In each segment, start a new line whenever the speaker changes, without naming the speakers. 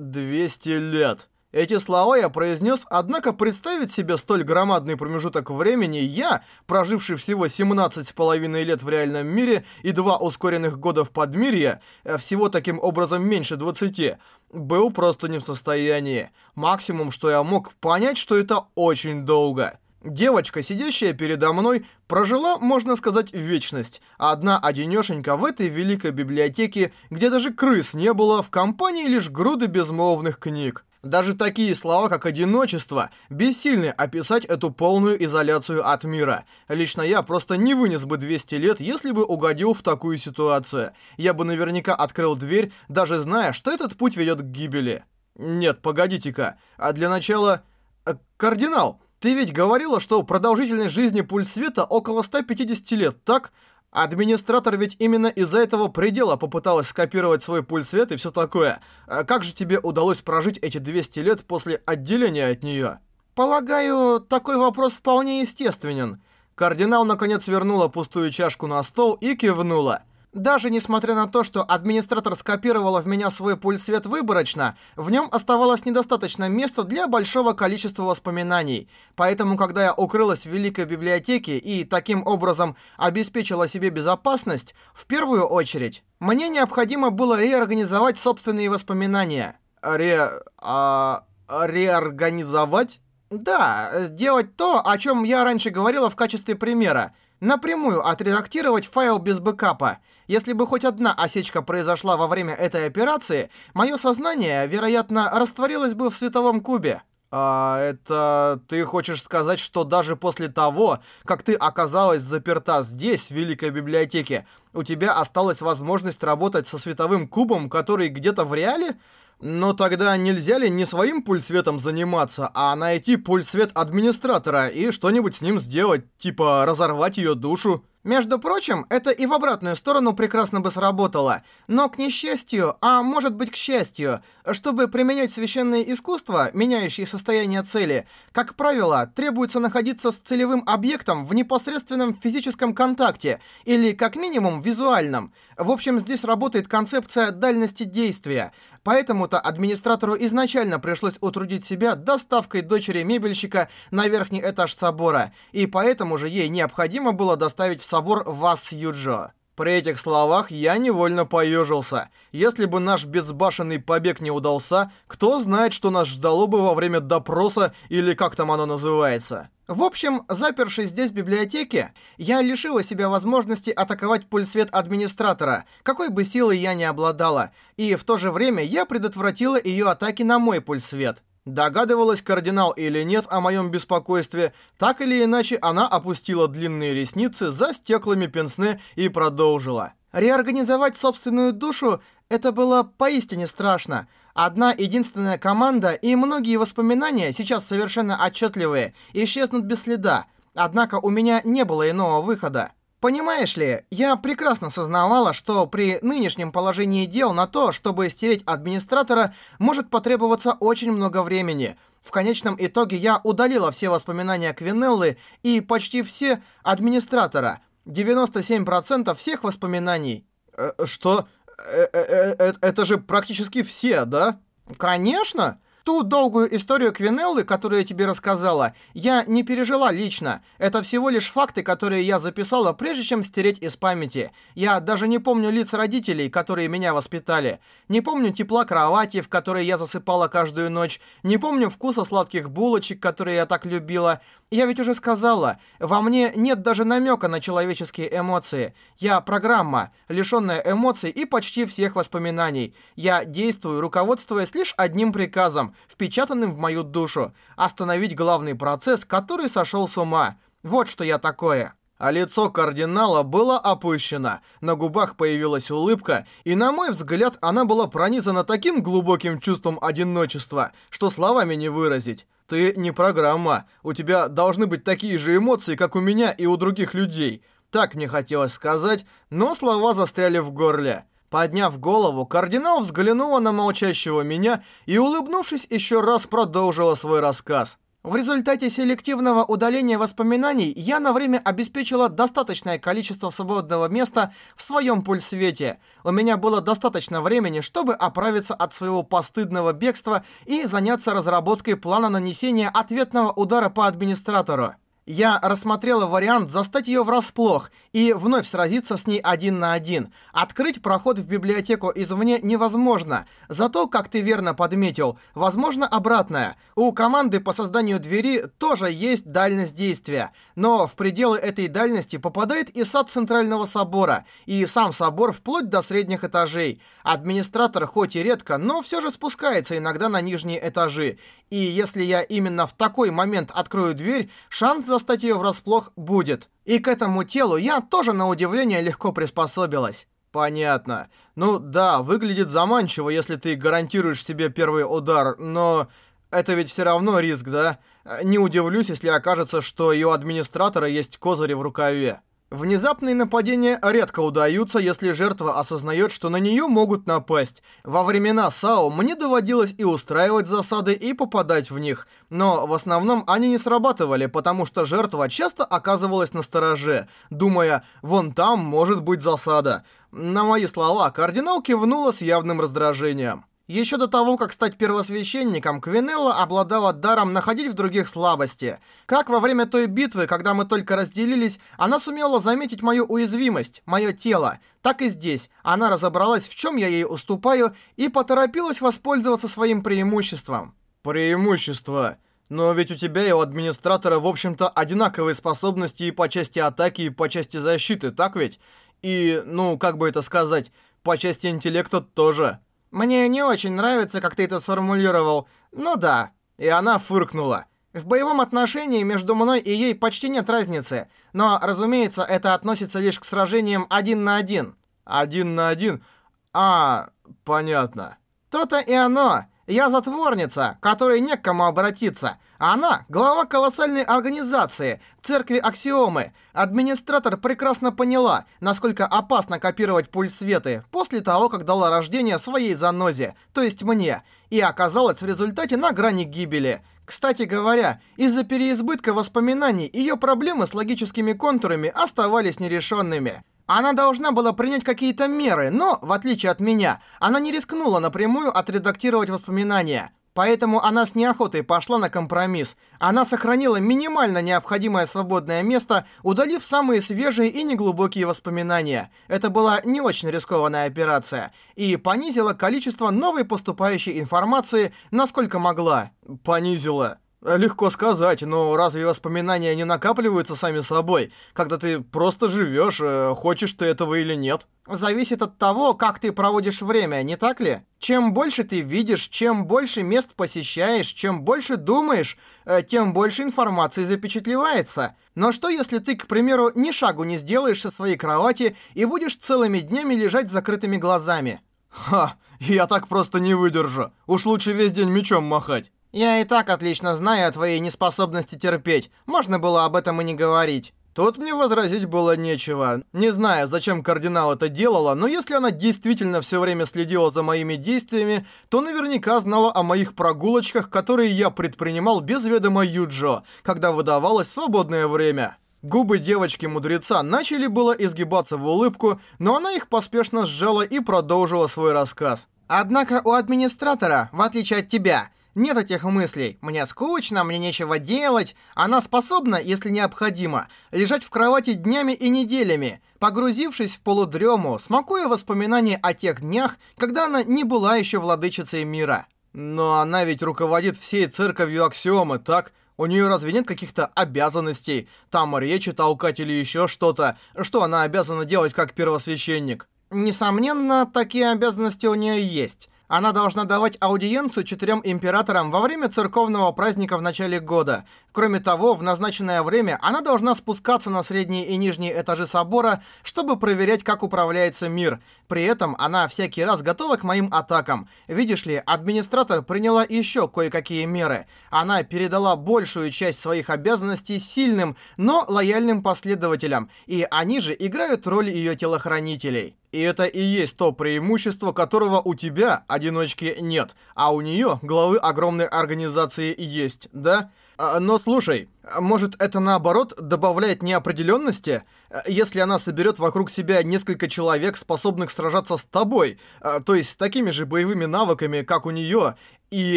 200 лет. Эти слова я произнес, однако представить себе столь громадный промежуток времени я, проживший всего 17 с половиной лет в реальном мире и два ускоренных года в подмирье, э, всего таким образом меньше 20, был просто не в состоянии. Максимум, что я мог понять, что это очень долго. Девочка, сидящая передо мной, прожила, можно сказать, вечность. Одна одинешенька в этой великой библиотеке, где даже крыс не было, в компании лишь груды безмолвных книг. Даже такие слова, как «одиночество», бессильны описать эту полную изоляцию от мира. Лично я просто не вынес бы 200 лет, если бы угодил в такую ситуацию. Я бы наверняка открыл дверь, даже зная, что этот путь ведет к гибели. Нет, погодите-ка. А для начала... Э, кардинал, ты ведь говорила, что продолжительность жизни пульс света около 150 лет, так? Администратор ведь именно из-за этого предела попыталась скопировать свой пульс света и все такое. А как же тебе удалось прожить эти 200 лет после отделения от нее? Полагаю, такой вопрос вполне естественен. Кардинал наконец вернула пустую чашку на стол и кивнула. Даже несмотря на то, что администратор скопировала в меня свой пульс-свет выборочно, в нем оставалось недостаточно места для большого количества воспоминаний. Поэтому, когда я укрылась в Великой Библиотеке и таким образом обеспечила себе безопасность, в первую очередь, мне необходимо было реорганизовать собственные воспоминания. Ре... а... реорганизовать? Да, сделать то, о чем я раньше говорила в качестве примера. Напрямую отредактировать файл без бэкапа. Если бы хоть одна осечка произошла во время этой операции, мое сознание, вероятно, растворилось бы в световом кубе. А это ты хочешь сказать, что даже после того, как ты оказалась заперта здесь, в Великой Библиотеке, у тебя осталась возможность работать со световым кубом, который где-то в реале? Но тогда нельзя ли не своим пульсветом заниматься, а найти пульсвет администратора и что-нибудь с ним сделать, типа разорвать ее душу? Между прочим, это и в обратную сторону прекрасно бы сработало. Но к несчастью, а может быть к счастью, чтобы применять священное искусство, меняющее состояние цели, как правило, требуется находиться с целевым объектом в непосредственном физическом контакте, или как минимум визуальном. В общем, здесь работает концепция дальности действия. Поэтому-то администратору изначально пришлось утрудить себя доставкой дочери мебельщика на верхний этаж собора, и поэтому же ей необходимо было доставить в собор вас Юджо. При этих словах я невольно поежился. Если бы наш безбашенный побег не удался, кто знает, что нас ждало бы во время допроса или как там оно называется. В общем, запершись здесь в библиотеке, я лишила себя возможности атаковать пульсвет администратора, какой бы силой я ни обладала, и в то же время я предотвратила ее атаки на мой пульсвет. Догадывалась кардинал или нет о моем беспокойстве, так или иначе она опустила длинные ресницы за стеклами пенсне и продолжила. Реорганизовать собственную душу – это было поистине страшно. Одна единственная команда и многие воспоминания, сейчас совершенно отчетливые, исчезнут без следа. Однако у меня не было иного выхода. Понимаешь ли, я прекрасно сознавала, что при нынешнем положении дел на то, чтобы стереть администратора, может потребоваться очень много времени. В конечном итоге я удалила все воспоминания Квинеллы и почти все администратора. 97% всех воспоминаний. Э, что? Э, э, э, это же практически все, да? Конечно! Ту долгую историю Квинеллы, которую я тебе рассказала, я не пережила лично. Это всего лишь факты, которые я записала, прежде чем стереть из памяти. Я даже не помню лиц родителей, которые меня воспитали. Не помню тепла кровати, в которой я засыпала каждую ночь. Не помню вкуса сладких булочек, которые я так любила. Я ведь уже сказала, во мне нет даже намека на человеческие эмоции. Я программа, лишенная эмоций и почти всех воспоминаний. Я действую, руководствуясь лишь одним приказом, впечатанным в мою душу. Остановить главный процесс, который сошел с ума. Вот что я такое. А лицо кардинала было опущено, на губах появилась улыбка, и, на мой взгляд, она была пронизана таким глубоким чувством одиночества, что словами не выразить. Ты не программа. У тебя должны быть такие же эмоции, как у меня и у других людей. Так мне хотелось сказать, но слова застряли в горле. Подняв голову, кардинал взглянула на молчащего меня и, улыбнувшись, еще раз продолжила свой рассказ. В результате селективного удаления воспоминаний я на время обеспечила достаточное количество свободного места в своем пульсвете. У меня было достаточно времени, чтобы оправиться от своего постыдного бегства и заняться разработкой плана нанесения ответного удара по администратору. Я рассмотрела вариант застать ее врасплох и вновь сразиться с ней один на один. Открыть проход в библиотеку извне невозможно. Зато, как ты верно подметил, возможно обратное. У команды по созданию двери тоже есть дальность действия. Но в пределы этой дальности попадает и сад Центрального Собора, и сам собор вплоть до средних этажей. Администратор хоть и редко, но все же спускается иногда на нижние этажи. И если я именно в такой момент открою дверь, шанс застать ее врасплох будет. И к этому телу я тоже на удивление легко приспособилась. Понятно. Ну да, выглядит заманчиво, если ты гарантируешь себе первый удар, но это ведь все равно риск, да? Не удивлюсь, если окажется, что и у администратора есть козыри в рукаве. Внезапные нападения редко удаются, если жертва осознает, что на нее могут напасть. Во времена САО мне доводилось и устраивать засады, и попадать в них. Но в основном они не срабатывали, потому что жертва часто оказывалась на стороже, думая, вон там может быть засада. На мои слова кардинал кивнула с явным раздражением. Еще до того, как стать первосвященником, Квинелла обладала даром находить в других слабости. Как во время той битвы, когда мы только разделились, она сумела заметить мою уязвимость, мое тело. Так и здесь. Она разобралась, в чем я ей уступаю, и поторопилась воспользоваться своим преимуществом. Преимущество? Но ведь у тебя и у администратора, в общем-то, одинаковые способности и по части атаки, и по части защиты, так ведь? И, ну, как бы это сказать, по части интеллекта тоже. «Мне не очень нравится, как ты это сформулировал. Ну да». И она фыркнула. В боевом отношении между мной и ей почти нет разницы. Но, разумеется, это относится лишь к сражениям один на один. Один на один? А, понятно. То-то и оно. Я затворница, которой не к кому обратиться. Она глава колоссальной организации, церкви Аксиомы. Администратор прекрасно поняла, насколько опасно копировать пульс Светы после того, как дала рождение своей занозе, то есть мне, и оказалась в результате на грани гибели. Кстати говоря, из-за переизбытка воспоминаний ее проблемы с логическими контурами оставались нерешенными. Она должна была принять какие-то меры, но, в отличие от меня, она не рискнула напрямую отредактировать воспоминания. Поэтому она с неохотой пошла на компромисс. Она сохранила минимально необходимое свободное место, удалив самые свежие и неглубокие воспоминания. Это была не очень рискованная операция. И понизила количество новой поступающей информации, насколько могла. Понизила. Легко сказать, но разве воспоминания не накапливаются сами собой, когда ты просто живешь, э, хочешь ты этого или нет? Зависит от того, как ты проводишь время, не так ли? Чем больше ты видишь, чем больше мест посещаешь, чем больше думаешь, э, тем больше информации запечатлевается. Но что если ты, к примеру, ни шагу не сделаешь со своей кровати и будешь целыми днями лежать с закрытыми глазами? Ха, я так просто не выдержу. Уж лучше весь день мечом махать. Я и так отлично знаю о твоей неспособности терпеть. Можно было об этом и не говорить. Тут мне возразить было нечего. Не знаю, зачем кардинал это делала, но если она действительно все время следила за моими действиями, то наверняка знала о моих прогулочках, которые я предпринимал без ведома Юджо, когда выдавалось свободное время. Губы девочки-мудреца начали было изгибаться в улыбку, но она их поспешно сжала и продолжила свой рассказ. Однако у администратора, в отличие от тебя, нет этих мыслей. Мне скучно, мне нечего делать. Она способна, если необходимо, лежать в кровати днями и неделями, погрузившись в полудрему, смакуя воспоминания о тех днях, когда она не была еще владычицей мира. Но она ведь руководит всей церковью Аксиомы, так? У нее разве нет каких-то обязанностей? Там речи толкать или еще что-то? Что она обязана делать как первосвященник? Несомненно, такие обязанности у нее есть. Она должна давать аудиенцию четырем императорам во время церковного праздника в начале года. Кроме того, в назначенное время она должна спускаться на средние и нижние этажи собора, чтобы проверять, как управляется мир. При этом она всякий раз готова к моим атакам. Видишь ли, администратор приняла еще кое-какие меры. Она передала большую часть своих обязанностей сильным, но лояльным последователям, и они же играют роль ее телохранителей. И это и есть то преимущество, которого у тебя, одиночки, нет, а у нее, главы огромной организации, есть, да? А, но слушай, может это наоборот добавляет неопределенности? Если она соберет вокруг себя несколько человек, способных сражаться с тобой, а, то есть с такими же боевыми навыками, как у нее, и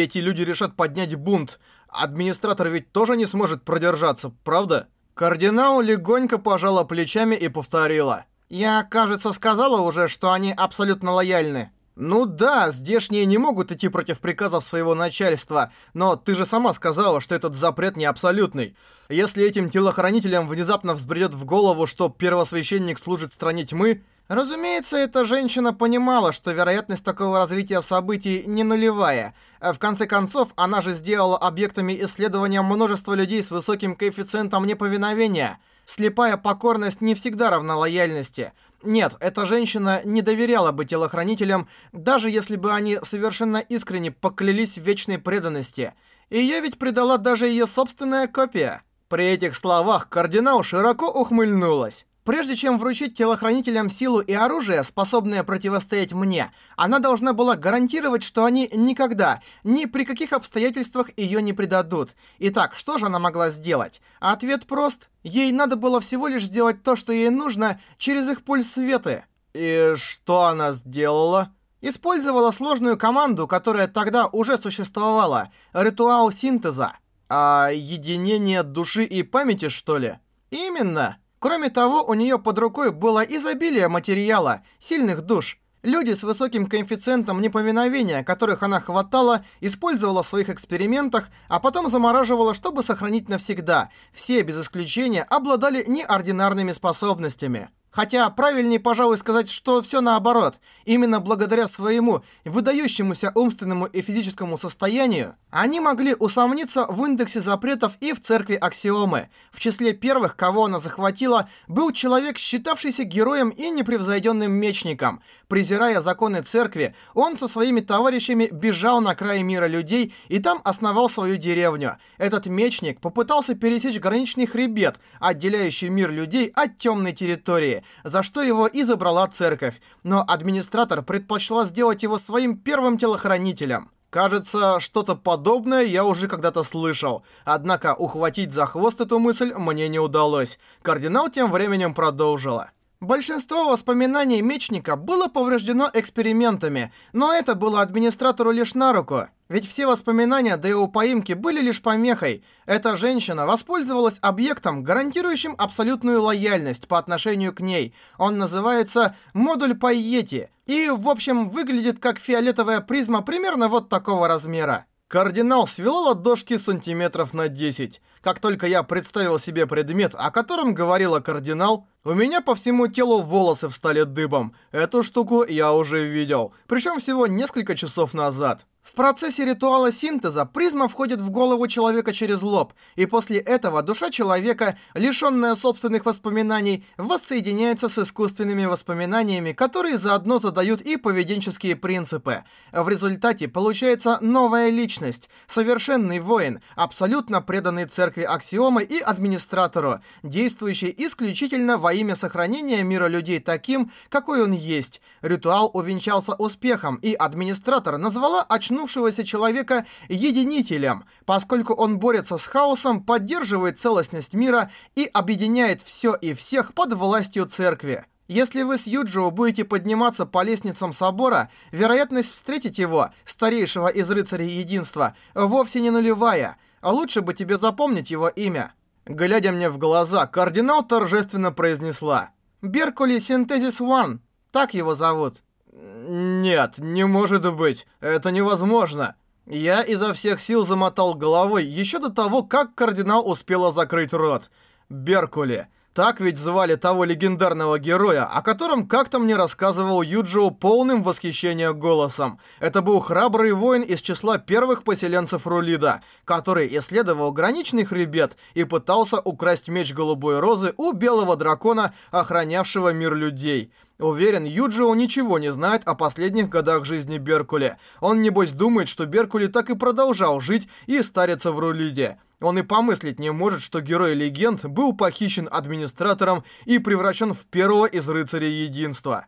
эти люди решат поднять бунт, администратор ведь тоже не сможет продержаться, правда? Кардинал легонько пожала плечами и повторила. «Я, кажется, сказала уже, что они абсолютно лояльны». «Ну да, здешние не могут идти против приказов своего начальства, но ты же сама сказала, что этот запрет не абсолютный. Если этим телохранителям внезапно взбредет в голову, что первосвященник служит стране тьмы...» Разумеется, эта женщина понимала, что вероятность такого развития событий не нулевая. В конце концов, она же сделала объектами исследования множество людей с высоким коэффициентом неповиновения. Слепая покорность не всегда равна лояльности. Нет, эта женщина не доверяла бы телохранителям, даже если бы они совершенно искренне поклялись в вечной преданности. Ее ведь предала даже ее собственная копия. При этих словах кардинал широко ухмыльнулась. Прежде чем вручить телохранителям силу и оружие, способное противостоять мне, она должна была гарантировать, что они никогда, ни при каких обстоятельствах ее не предадут. Итак, что же она могла сделать? Ответ прост. Ей надо было всего лишь сделать то, что ей нужно, через их пульс светы. И что она сделала? Использовала сложную команду, которая тогда уже существовала. Ритуал синтеза. А единение души и памяти, что ли? Именно. Кроме того, у нее под рукой было изобилие материала, сильных душ. Люди с высоким коэффициентом неповиновения, которых она хватала, использовала в своих экспериментах, а потом замораживала, чтобы сохранить навсегда. Все, без исключения, обладали неординарными способностями. Хотя правильнее, пожалуй, сказать, что все наоборот. Именно благодаря своему выдающемуся умственному и физическому состоянию, они могли усомниться в индексе запретов и в церкви Аксиомы. В числе первых, кого она захватила, был человек, считавшийся героем и непревзойденным мечником. Презирая законы церкви, он со своими товарищами бежал на край мира людей и там основал свою деревню. Этот мечник попытался пересечь граничный хребет, отделяющий мир людей от темной территории, за что его и забрала церковь. Но администратор предпочла сделать его своим первым телохранителем. Кажется, что-то подобное я уже когда-то слышал. Однако ухватить за хвост эту мысль мне не удалось. Кардинал тем временем продолжила. Большинство воспоминаний Мечника было повреждено экспериментами, но это было администратору лишь на руку. Ведь все воспоминания до его поимки были лишь помехой. Эта женщина воспользовалась объектом, гарантирующим абсолютную лояльность по отношению к ней. Он называется «модуль Пайети» и, в общем, выглядит как фиолетовая призма примерно вот такого размера. Кардинал свела ладошки сантиметров на 10. Как только я представил себе предмет, о котором говорила кардинал, у меня по всему телу волосы встали дыбом. Эту штуку я уже видел, причем всего несколько часов назад. В процессе ритуала синтеза призма входит в голову человека через лоб, и после этого душа человека, лишенная собственных воспоминаний, воссоединяется с искусственными воспоминаниями, которые заодно задают и поведенческие принципы. В результате получается новая личность, совершенный воин, абсолютно преданный церкви Аксиомы и администратору, действующий исключительно во имя сохранения мира людей таким, какой он есть. Ритуал увенчался успехом, и администратор назвала очнулся очнувшегося человека единителем, поскольку он борется с хаосом, поддерживает целостность мира и объединяет все и всех под властью церкви. Если вы с Юджио будете подниматься по лестницам собора, вероятность встретить его, старейшего из рыцарей единства, вовсе не нулевая, а лучше бы тебе запомнить его имя. Глядя мне в глаза, кардинал торжественно произнесла. «Беркули Синтезис Ван, так его зовут». «Нет, не может быть. Это невозможно». Я изо всех сил замотал головой еще до того, как кардинал успела закрыть рот. Беркули. Так ведь звали того легендарного героя, о котором как-то мне рассказывал Юджио полным восхищения голосом. Это был храбрый воин из числа первых поселенцев Рулида, который исследовал граничный хребет и пытался украсть меч Голубой Розы у белого дракона, охранявшего мир людей. Уверен, Юджио ничего не знает о последних годах жизни Беркули. Он, небось, думает, что Беркули так и продолжал жить и стариться в Рулиде. Он и помыслить не может, что герой легенд был похищен администратором и превращен в первого из рыцарей единства.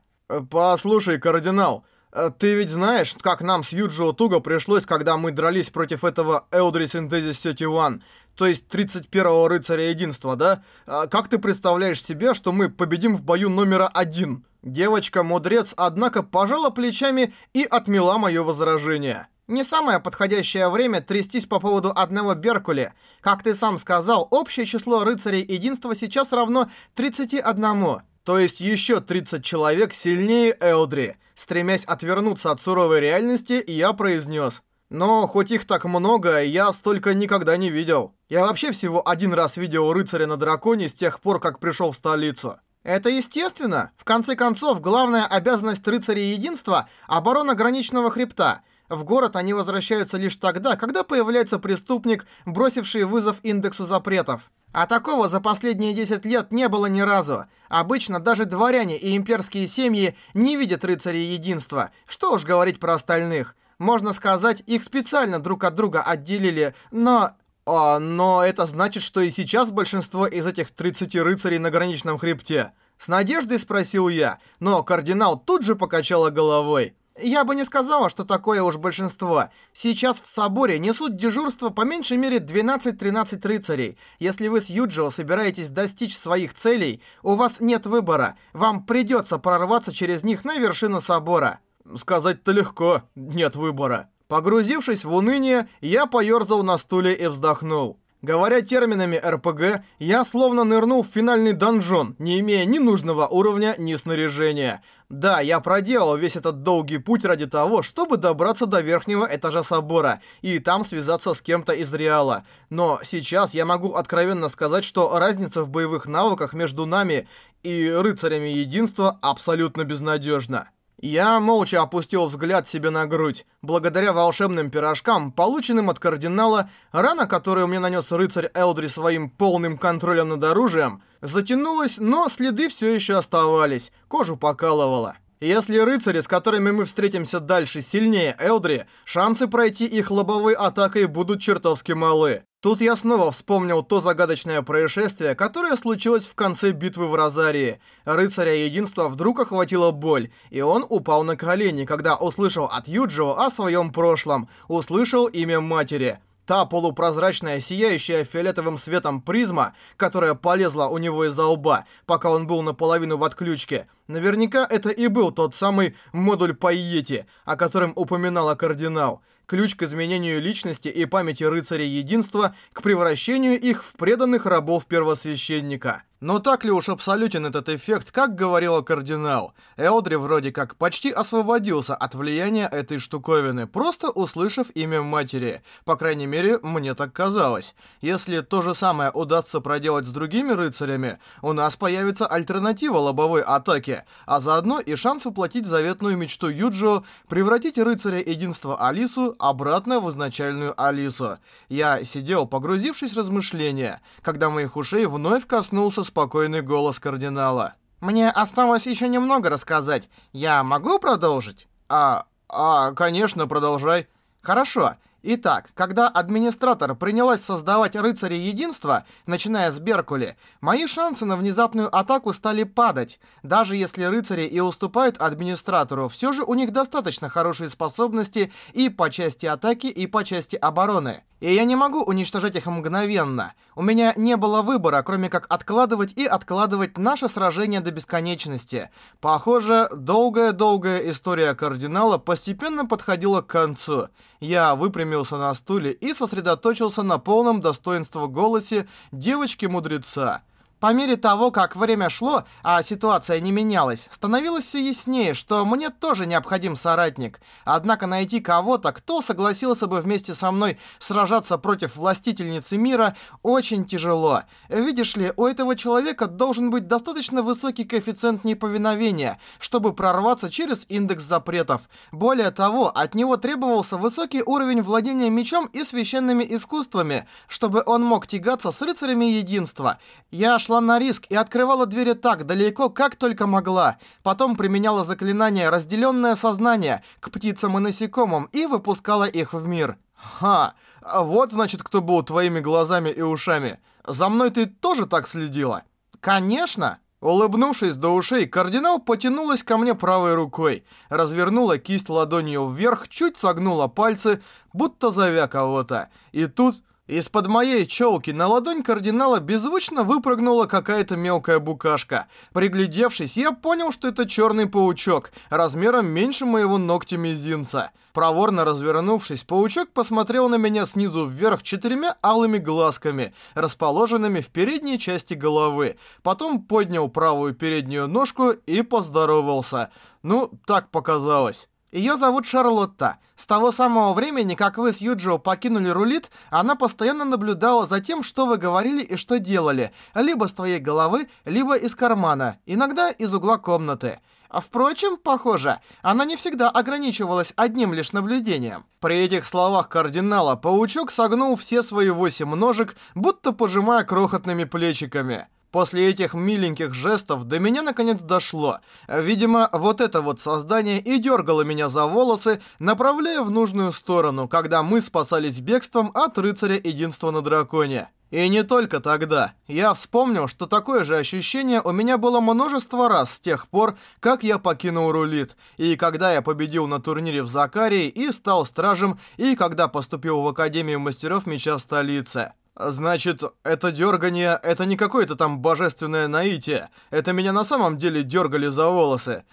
«Послушай, кардинал, Э, ты ведь знаешь, как нам с Юджио туго пришлось, когда мы дрались против этого Элдри Синтезис 31, то есть 31-го рыцаря единства, да? А как ты представляешь себе, что мы победим в бою номера один? Девочка-мудрец, однако, пожала плечами и отмела мое возражение. Не самое подходящее время трястись по поводу одного Беркули. Как ты сам сказал, общее число рыцарей единства сейчас равно 31. То есть еще 30 человек сильнее Элдри. Стремясь отвернуться от суровой реальности, я произнес. Но хоть их так много, я столько никогда не видел. Я вообще всего один раз видел рыцаря на драконе с тех пор, как пришел в столицу. Это естественно. В конце концов, главная обязанность рыцарей единства – оборона граничного хребта – в город они возвращаются лишь тогда, когда появляется преступник, бросивший вызов индексу запретов. А такого за последние 10 лет не было ни разу. Обычно даже дворяне и имперские семьи не видят рыцарей единства. Что уж говорить про остальных. Можно сказать, их специально друг от друга отделили, но... О, но это значит, что и сейчас большинство из этих 30 рыцарей на граничном хребте. С надеждой спросил я, но кардинал тут же покачала головой. Я бы не сказала, что такое уж большинство. Сейчас в соборе несут дежурство по меньшей мере 12-13 рыцарей. Если вы с Юджио собираетесь достичь своих целей, у вас нет выбора. Вам придется прорваться через них на вершину собора. Сказать-то легко, нет выбора. Погрузившись в уныние, я поерзал на стуле и вздохнул. Говоря терминами РПГ, я словно нырнул в финальный донжон, не имея ни нужного уровня, ни снаряжения. Да, я проделал весь этот долгий путь ради того, чтобы добраться до верхнего этажа собора и там связаться с кем-то из Реала. Но сейчас я могу откровенно сказать, что разница в боевых навыках между нами и рыцарями единства абсолютно безнадежна. Я молча опустил взгляд себе на грудь. Благодаря волшебным пирожкам, полученным от кардинала, рана, которую мне нанес рыцарь Элдри своим полным контролем над оружием, затянулась, но следы все еще оставались, кожу покалывало. Если рыцари, с которыми мы встретимся дальше, сильнее Элдри, шансы пройти их лобовой атакой будут чертовски малы. Тут я снова вспомнил то загадочное происшествие, которое случилось в конце битвы в Розарии. Рыцаря Единства вдруг охватила боль, и он упал на колени, когда услышал от Юджио о своем прошлом, услышал имя матери. Та полупрозрачная, сияющая фиолетовым светом призма, которая полезла у него из-за лба, пока он был наполовину в отключке, наверняка это и был тот самый модуль Piety, о котором упоминала кардинал ключ к изменению личности и памяти рыцарей единства, к превращению их в преданных рабов первосвященника. Но так ли уж абсолютен этот эффект, как говорила кардинал? Элдри вроде как почти освободился от влияния этой штуковины, просто услышав имя матери. По крайней мере, мне так казалось. Если то же самое удастся проделать с другими рыцарями, у нас появится альтернатива лобовой атаке, а заодно и шанс воплотить заветную мечту Юджио превратить рыцаря единства Алису обратно в изначальную Алису. Я сидел, погрузившись в размышления, когда моих ушей вновь коснулся спокойный голос кардинала. «Мне осталось еще немного рассказать. Я могу продолжить?» «А... а, конечно, продолжай». «Хорошо. Итак, когда администратор принялась создавать рыцари единства, начиная с Беркули, мои шансы на внезапную атаку стали падать. Даже если рыцари и уступают администратору, все же у них достаточно хорошие способности и по части атаки, и по части обороны. И я не могу уничтожать их мгновенно. У меня не было выбора, кроме как откладывать и откладывать наше сражение до бесконечности. Похоже, долгая-долгая история кардинала постепенно подходила к концу. Я выпрямился на стуле и сосредоточился на полном достоинстве голосе девочки-мудреца. По мере того, как время шло, а ситуация не менялась, становилось все яснее, что мне тоже необходим соратник. Однако найти кого-то, кто согласился бы вместе со мной сражаться против властительницы мира, очень тяжело. Видишь ли, у этого человека должен быть достаточно высокий коэффициент неповиновения, чтобы прорваться через индекс запретов. Более того, от него требовался высокий уровень владения мечом и священными искусствами, чтобы он мог тягаться с рыцарями единства. Я шла на риск и открывала двери так далеко, как только могла. Потом применяла заклинание «Разделенное сознание» к птицам и насекомым и выпускала их в мир. Ха, вот значит, кто был твоими глазами и ушами. За мной ты тоже так следила? Конечно. Улыбнувшись до ушей, кардинал потянулась ко мне правой рукой, развернула кисть ладонью вверх, чуть согнула пальцы, будто зовя кого-то. И тут из-под моей челки на ладонь кардинала беззвучно выпрыгнула какая-то мелкая букашка. Приглядевшись, я понял, что это черный паучок, размером меньше моего ногтя мизинца. Проворно развернувшись, паучок посмотрел на меня снизу вверх четырьмя алыми глазками, расположенными в передней части головы. Потом поднял правую переднюю ножку и поздоровался. Ну, так показалось. Ее зовут Шарлотта. С того самого времени, как вы с Юджио покинули рулит, она постоянно наблюдала за тем, что вы говорили и что делали, либо с твоей головы, либо из кармана, иногда из угла комнаты. А впрочем, похоже, она не всегда ограничивалась одним лишь наблюдением. При этих словах кардинала паучок согнул все свои восемь ножек, будто пожимая крохотными плечиками. После этих миленьких жестов до меня наконец дошло. Видимо, вот это вот создание и дергало меня за волосы, направляя в нужную сторону, когда мы спасались бегством от рыцаря единства на драконе. И не только тогда. Я вспомнил, что такое же ощущение у меня было множество раз с тех пор, как я покинул рулит. И когда я победил на турнире в Закарии и стал стражем, и когда поступил в Академию мастеров меча в столице. Значит, это дергание, это не какое-то там божественное наитие. Это меня на самом деле дергали за волосы.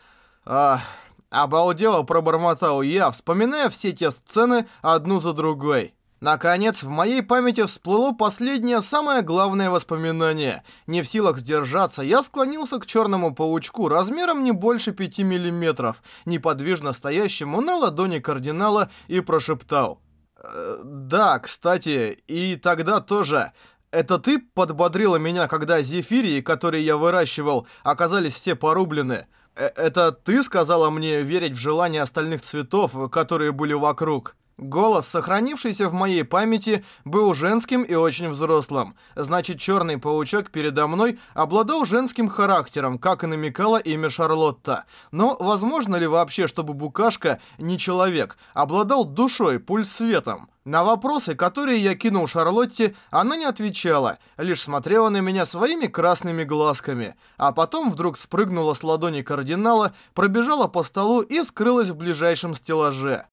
А, обалдело пробормотал я, вспоминая все те сцены одну за другой. Наконец, в моей памяти всплыло последнее, самое главное воспоминание. Не в силах сдержаться, я склонился к черному паучку размером не больше пяти миллиметров, неподвижно стоящему на ладони кардинала, и прошептал. Э, да, кстати, и тогда тоже. Это ты подбодрила меня, когда зефирии, которые я выращивал, оказались все порублены? Э, это ты сказала мне верить в желание остальных цветов, которые были вокруг? Голос, сохранившийся в моей памяти, был женским и очень взрослым. Значит, черный паучок передо мной обладал женским характером, как и намекала имя Шарлотта. Но возможно ли вообще, чтобы букашка, не человек, обладал душой, пульс-светом? На вопросы, которые я кинул Шарлотте, она не отвечала, лишь смотрела на меня своими красными глазками. А потом вдруг спрыгнула с ладони кардинала, пробежала по столу и скрылась в ближайшем стеллаже.